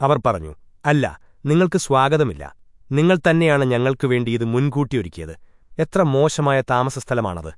അവർ പറഞ്ഞു അല്ല നിങ്ങൾക്ക് സ്വാഗതമില്ല. നിങ്ങൾ തന്നെയാണ് ഞങ്ങൾക്കു വേണ്ടി ഇത് മുൻകൂട്ടി ഒരുക്കിയത്. എത്ര മോശമായ താമസസ്ഥലമാണത്.